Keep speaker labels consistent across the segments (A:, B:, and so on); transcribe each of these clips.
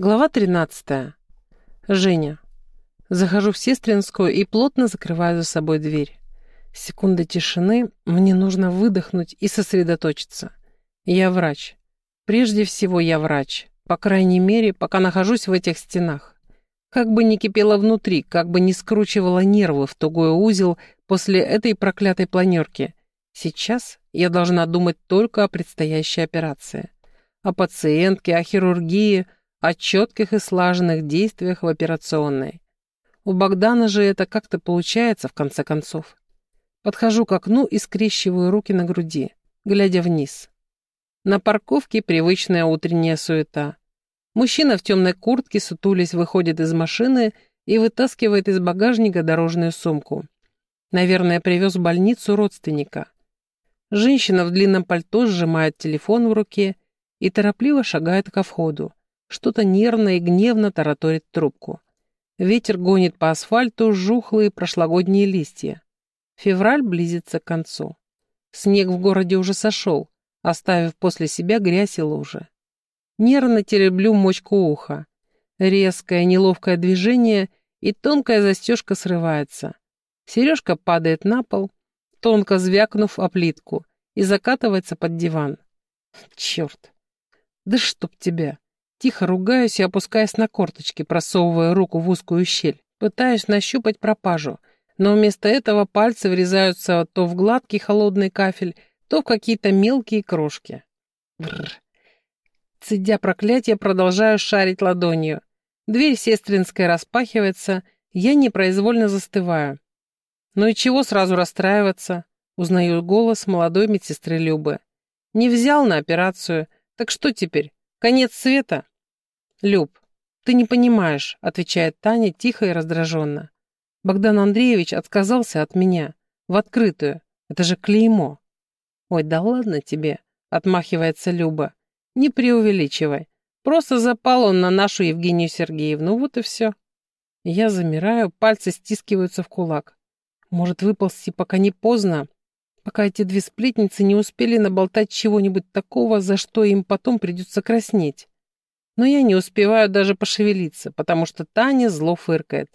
A: Глава 13. Женя. Захожу в сестринскую и плотно закрываю за собой дверь. Секунда тишины, мне нужно выдохнуть и сосредоточиться. Я врач. Прежде всего я врач. По крайней мере, пока нахожусь в этих стенах. Как бы ни кипело внутри, как бы ни скручивало нервы в тугой узел после этой проклятой планерки, сейчас я должна думать только о предстоящей операции. О пациентке, о хирургии – о четких и слаженных действиях в операционной. У Богдана же это как-то получается, в конце концов. Подхожу к окну и скрещиваю руки на груди, глядя вниз. На парковке привычная утренняя суета. Мужчина в темной куртке, сутулясь, выходит из машины и вытаскивает из багажника дорожную сумку. Наверное, привез в больницу родственника. Женщина в длинном пальто сжимает телефон в руке и торопливо шагает ко входу что-то нервно и гневно тараторит трубку. Ветер гонит по асфальту жухлые прошлогодние листья. Февраль близится к концу. Снег в городе уже сошел, оставив после себя грязь и лужи. Нервно тереблю мочку уха. Резкое, неловкое движение, и тонкая застежка срывается. Сережка падает на пол, тонко звякнув о плитку, и закатывается под диван. Черт! Да чтоб тебя! Тихо ругаюсь и опускаясь на корточки, просовывая руку в узкую щель. Пытаюсь нащупать пропажу, но вместо этого пальцы врезаются то в гладкий холодный кафель, то в какие-то мелкие крошки. Бррр. Цедя проклятие, продолжаю шарить ладонью. Дверь сестринская распахивается, я непроизвольно застываю. Ну и чего сразу расстраиваться? Узнаю голос молодой медсестры Любы. Не взял на операцию, так что теперь? Конец света? «Люб, ты не понимаешь», — отвечает Таня тихо и раздраженно. «Богдан Андреевич отказался от меня. В открытую. Это же клеймо». «Ой, да ладно тебе», — отмахивается Люба. «Не преувеличивай. Просто запал он на нашу Евгению Сергеевну, вот и все». Я замираю, пальцы стискиваются в кулак. Может выползти, пока не поздно, пока эти две сплетницы не успели наболтать чего-нибудь такого, за что им потом придется краснеть но я не успеваю даже пошевелиться, потому что Таня зло фыркает.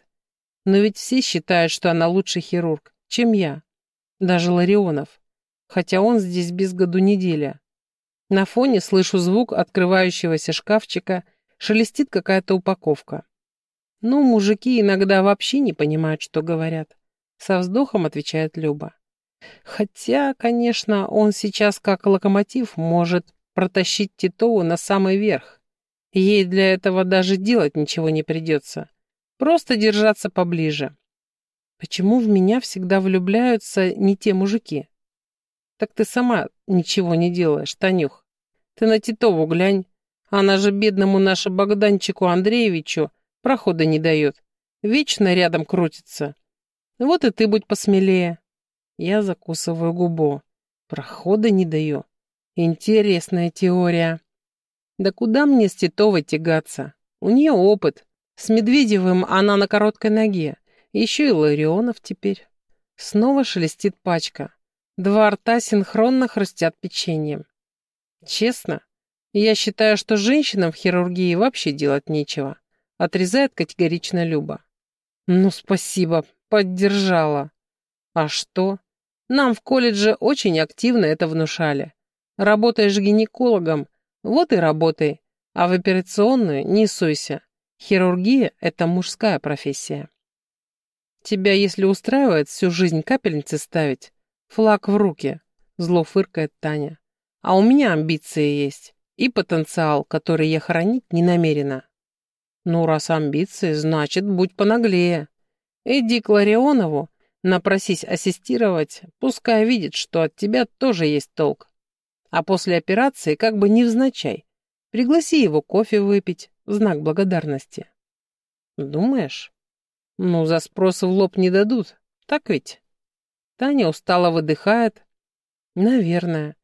A: Но ведь все считают, что она лучший хирург, чем я. Даже Ларионов. Хотя он здесь без году неделя. На фоне слышу звук открывающегося шкафчика, шелестит какая-то упаковка. Ну, мужики иногда вообще не понимают, что говорят. Со вздохом отвечает Люба. Хотя, конечно, он сейчас как локомотив может протащить Титову на самый верх. Ей для этого даже делать ничего не придется. Просто держаться поближе. Почему в меня всегда влюбляются не те мужики? Так ты сама ничего не делаешь, Танюх. Ты на Титову глянь. Она же бедному нашему Богданчику Андреевичу прохода не дает. Вечно рядом крутится. Вот и ты будь посмелее. Я закусываю губу. Прохода не даю. Интересная теория. Да куда мне с Титовой тягаться? У нее опыт. С Медведевым она на короткой ноге. Еще и Ларионов теперь. Снова шелестит пачка. Два рта синхронно хрустят печеньем. Честно, я считаю, что женщинам в хирургии вообще делать нечего. Отрезает категорично Люба. Ну, спасибо, поддержала. А что? Нам в колледже очень активно это внушали. Работаешь гинекологом, вот и работай, а в операционную не суйся. Хирургия — это мужская профессия. Тебя, если устраивает всю жизнь капельницы ставить, флаг в руки, зло фыркает Таня. А у меня амбиции есть и потенциал, который я хранить не намерена. Ну, раз амбиции, значит, будь понаглее. Иди к Ларионову, напросись ассистировать, пускай видит, что от тебя тоже есть толк а после операции как бы невзначай. Пригласи его кофе выпить в знак благодарности. Думаешь? Ну, за спрос в лоб не дадут, так ведь? Таня устало выдыхает. Наверное.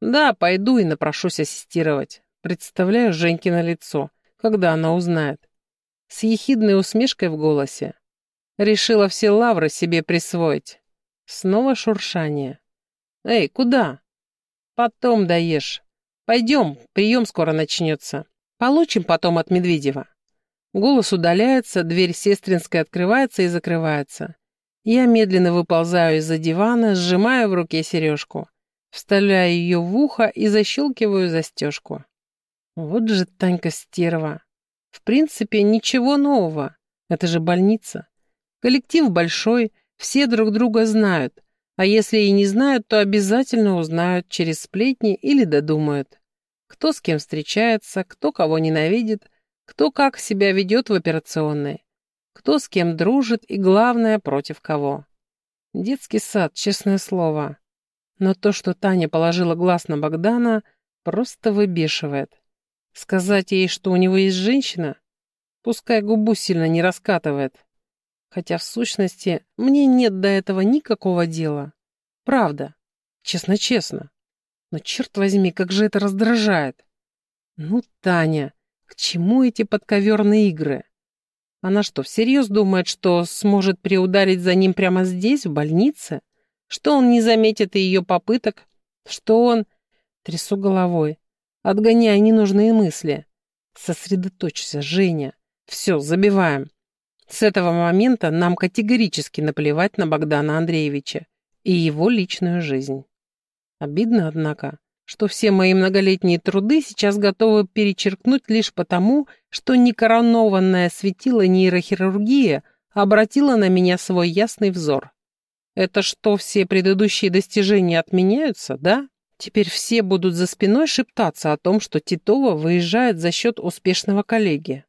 A: Да, пойду и напрошусь ассистировать. Представляю Женькино лицо, когда она узнает. С ехидной усмешкой в голосе. Решила все лавры себе присвоить. Снова шуршание. «Эй, куда?» «Потом даешь. Пойдем, прием скоро начнется». Получим потом от Медведева. Голос удаляется, дверь сестринской открывается и закрывается. Я медленно выползаю из-за дивана, сжимаю в руке сережку, вставляю ее в ухо и защелкиваю застежку. Вот же Танька стерва. В принципе, ничего нового. Это же больница. Коллектив большой, все друг друга знают. А если и не знают, то обязательно узнают через сплетни или додумают. Кто с кем встречается, кто кого ненавидит, кто как себя ведет в операционной, кто с кем дружит и, главное, против кого. Детский сад, честное слово. Но то, что Таня положила глаз на Богдана, просто выбешивает. Сказать ей, что у него есть женщина? Пускай губу сильно не раскатывает. Хотя, в сущности, мне нет до этого никакого дела. Правда. Честно-честно. Но, черт возьми, как же это раздражает. Ну, Таня, к чему эти подковерные игры? Она что, всерьез думает, что сможет приударить за ним прямо здесь, в больнице? Что он не заметит ее попыток? Что он... Трясу головой. Отгоняя ненужные мысли. Сосредоточься, Женя. Все, забиваем. С этого момента нам категорически наплевать на Богдана Андреевича и его личную жизнь. Обидно, однако, что все мои многолетние труды сейчас готовы перечеркнуть лишь потому, что некоронованная светила нейрохирургия обратила на меня свой ясный взор. Это что, все предыдущие достижения отменяются, да? Теперь все будут за спиной шептаться о том, что Титова выезжает за счет успешного коллеги.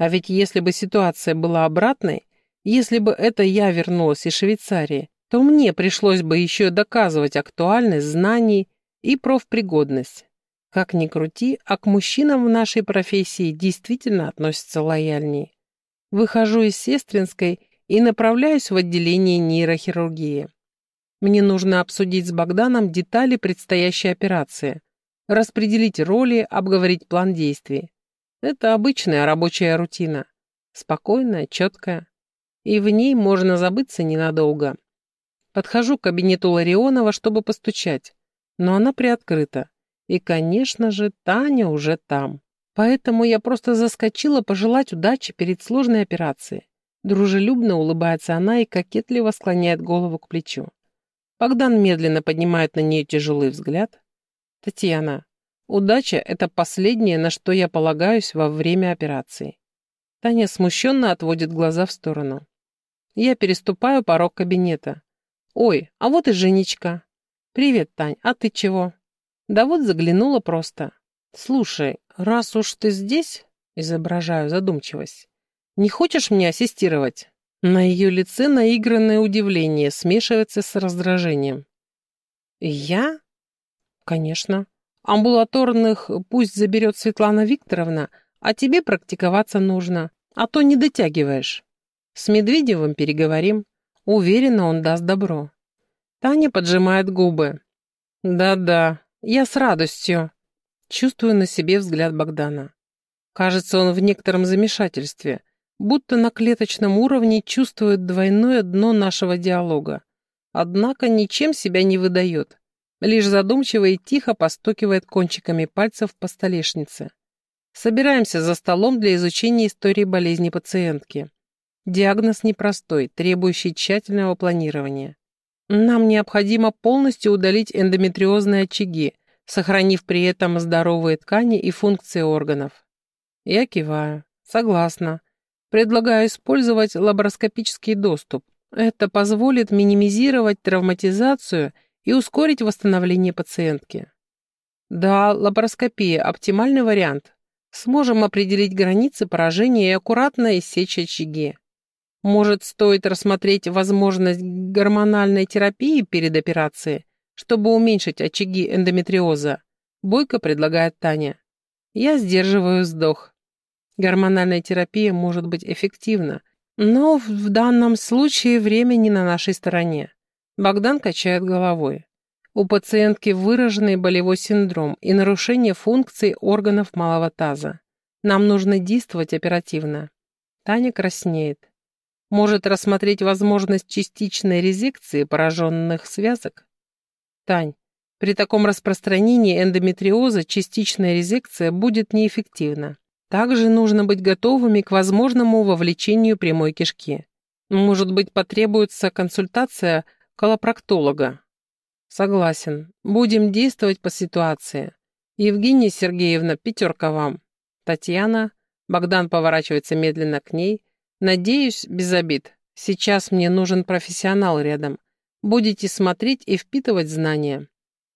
A: А ведь если бы ситуация была обратной, если бы это я вернулась из Швейцарии, то мне пришлось бы еще доказывать актуальность знаний и профпригодность. Как ни крути, а к мужчинам в нашей профессии действительно относятся лояльнее. Выхожу из сестринской и направляюсь в отделение нейрохирургии. Мне нужно обсудить с Богданом детали предстоящей операции, распределить роли, обговорить план действий. Это обычная рабочая рутина. Спокойная, четкая. И в ней можно забыться ненадолго. Подхожу к кабинету Ларионова, чтобы постучать, но она приоткрыта. И, конечно же, Таня уже там. Поэтому я просто заскочила пожелать удачи перед сложной операцией. Дружелюбно улыбается она и кокетливо склоняет голову к плечу. Богдан медленно поднимает на нее тяжелый взгляд. «Татьяна, удача — это последнее, на что я полагаюсь во время операции». Таня смущенно отводит глаза в сторону. Я переступаю порог кабинета. «Ой, а вот и Женечка». «Привет, Тань, а ты чего?» «Да вот заглянула просто». «Слушай, раз уж ты здесь...» Изображаю задумчивость. «Не хочешь мне ассистировать?» На ее лице наигранное удивление смешивается с раздражением. «Я?» «Конечно. Амбулаторных пусть заберет Светлана Викторовна, а тебе практиковаться нужно, а то не дотягиваешь. С Медведевым переговорим. Уверена, он даст добро». Таня поджимает губы. «Да-да, я с радостью». Чувствую на себе взгляд Богдана. Кажется, он в некотором замешательстве – будто на клеточном уровне чувствует двойное дно нашего диалога. Однако ничем себя не выдает, лишь задумчиво и тихо постукивает кончиками пальцев по столешнице. Собираемся за столом для изучения истории болезни пациентки. Диагноз непростой, требующий тщательного планирования. Нам необходимо полностью удалить эндометриозные очаги, сохранив при этом здоровые ткани и функции органов. Я киваю. Согласна. Предлагаю использовать лапароскопический доступ. Это позволит минимизировать травматизацию и ускорить восстановление пациентки. Да, лапароскопия – оптимальный вариант. Сможем определить границы поражения и аккуратно иссечь очаги. Может, стоит рассмотреть возможность гормональной терапии перед операцией, чтобы уменьшить очаги эндометриоза? Бойко предлагает Таня. Я сдерживаю вздох. Гормональная терапия может быть эффективна, но в данном случае время не на нашей стороне. Богдан качает головой. У пациентки выраженный болевой синдром и нарушение функций органов малого таза. Нам нужно действовать оперативно. Таня краснеет. Может рассмотреть возможность частичной резекции пораженных связок? Тань, При таком распространении эндометриоза частичная резекция будет неэффективна. Также нужно быть готовыми к возможному вовлечению прямой кишки. Может быть, потребуется консультация колопроктолога. Согласен. Будем действовать по ситуации. Евгения Сергеевна, пятерка вам. Татьяна. Богдан поворачивается медленно к ней. Надеюсь, без обид. Сейчас мне нужен профессионал рядом. Будете смотреть и впитывать знания.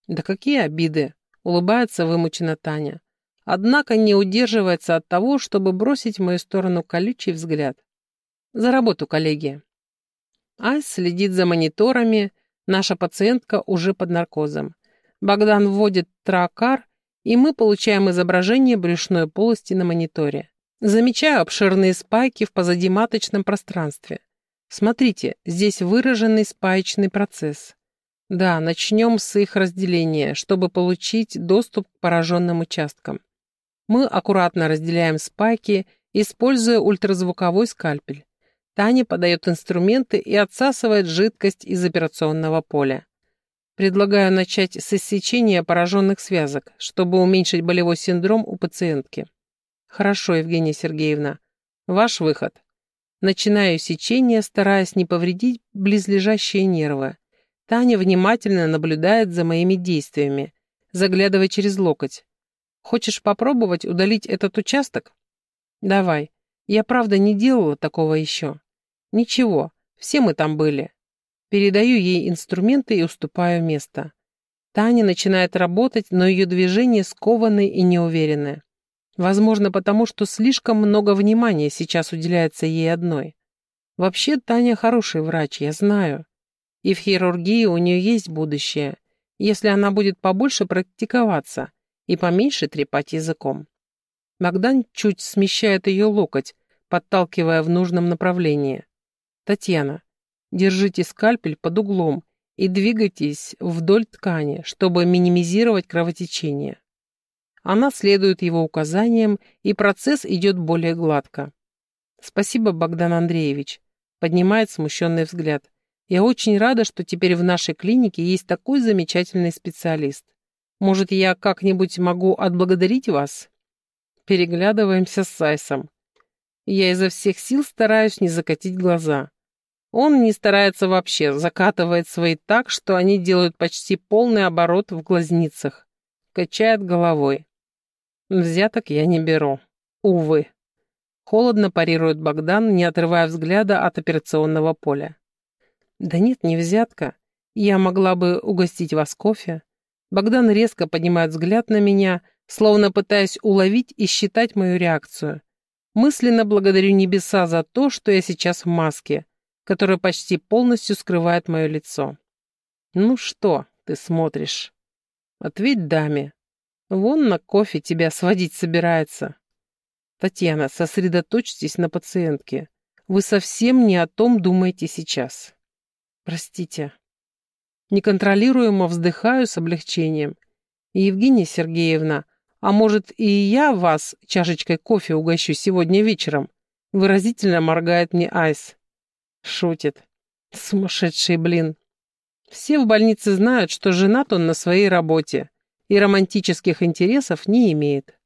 A: Да какие обиды, улыбается вымучена Таня. Однако не удерживается от того, чтобы бросить в мою сторону колючий взгляд. За работу, коллеги. Айс следит за мониторами, наша пациентка уже под наркозом. Богдан вводит тракар, и мы получаем изображение брюшной полости на мониторе. Замечаю обширные спайки в позадиматочном пространстве. Смотрите, здесь выраженный спаечный процесс. Да, начнем с их разделения, чтобы получить доступ к пораженным участкам. Мы аккуратно разделяем спайки, используя ультразвуковой скальпель. Таня подает инструменты и отсасывает жидкость из операционного поля. Предлагаю начать с иссечения пораженных связок, чтобы уменьшить болевой синдром у пациентки. Хорошо, Евгения Сергеевна. Ваш выход. Начинаю сечение, стараясь не повредить близлежащие нервы. Таня внимательно наблюдает за моими действиями, заглядывая через локоть. Хочешь попробовать удалить этот участок? Давай. Я правда не делала такого еще. Ничего, все мы там были. Передаю ей инструменты и уступаю место. Таня начинает работать, но ее движения скованы и неуверенны. Возможно, потому что слишком много внимания сейчас уделяется ей одной. Вообще, Таня хороший врач, я знаю. И в хирургии у нее есть будущее, если она будет побольше практиковаться и поменьше трепать языком. Богдан чуть смещает ее локоть, подталкивая в нужном направлении. «Татьяна, держите скальпель под углом и двигайтесь вдоль ткани, чтобы минимизировать кровотечение. Она следует его указаниям, и процесс идет более гладко. «Спасибо, Богдан Андреевич», — поднимает смущенный взгляд. «Я очень рада, что теперь в нашей клинике есть такой замечательный специалист. Может, я как-нибудь могу отблагодарить вас?» Переглядываемся с Сайсом. Я изо всех сил стараюсь не закатить глаза. Он не старается вообще, закатывает свои так, что они делают почти полный оборот в глазницах. Качает головой. Взяток я не беру. Увы. Холодно парирует Богдан, не отрывая взгляда от операционного поля. Да нет, не взятка. Я могла бы угостить вас кофе. Богдан резко поднимает взгляд на меня, словно пытаясь уловить и считать мою реакцию. Мысленно благодарю небеса за то, что я сейчас в маске, которая почти полностью скрывает мое лицо. Ну что ты смотришь? Ответь даме, Вон на кофе тебя сводить собирается. Татьяна, сосредоточьтесь на пациентке. Вы совсем не о том думаете сейчас. Простите. Неконтролируемо вздыхаю с облегчением. Евгения Сергеевна, а может и я вас чашечкой кофе угощу сегодня вечером? Выразительно моргает мне Айс. Шутит. Сумасшедший блин. Все в больнице знают, что женат он на своей работе и романтических интересов не имеет.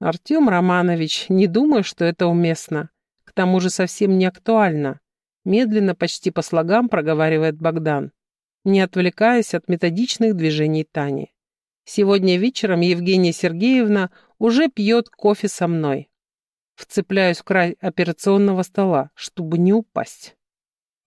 A: Артем Романович, не думаю, что это уместно. К тому же совсем не актуально. Медленно, почти по слогам проговаривает Богдан, не отвлекаясь от методичных движений Тани. Сегодня вечером Евгения Сергеевна уже пьет кофе со мной. Вцепляюсь в край операционного стола, чтобы не упасть.